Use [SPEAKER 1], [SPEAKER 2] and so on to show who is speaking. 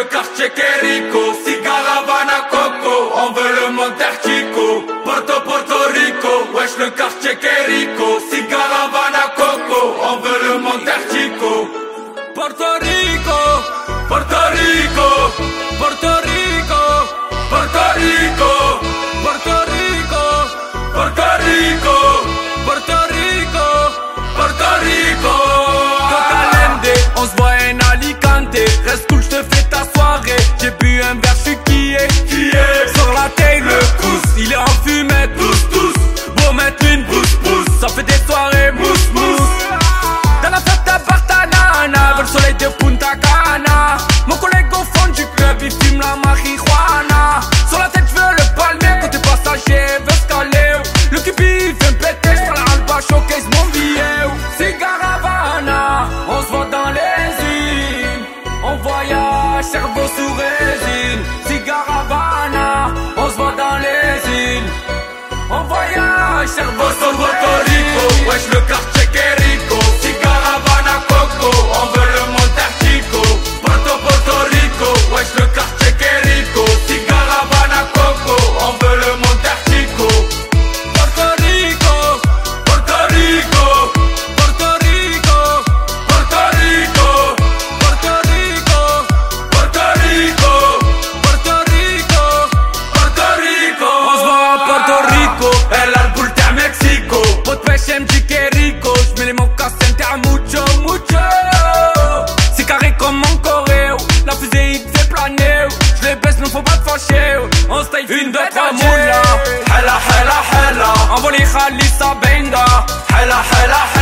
[SPEAKER 1] le quartier Querico, Cigaravana Coco, on veut le Monte Porto Porto Rico, wesh le quartier Querico, Cigaravana Coco, on veut le Monte Chico, Porto Rico. Cervoso, Botorico, wesh le quartier Querico, Ciga, Havana, Coco, on veut le Montartico, Porto, Porto Rico, wesh le quartier Querico, Ciga, Havana, Coco, on veut le Montartico, Porto Rico, Porto Rico, Porto Rico, Porto Rico, Porto Rico, Porto Rico, Porto Rico, Porto Rico, on se va à Porto Rico. مولا. حلا حلا حلا. أبو اللي يخلي حلا حلا حلا.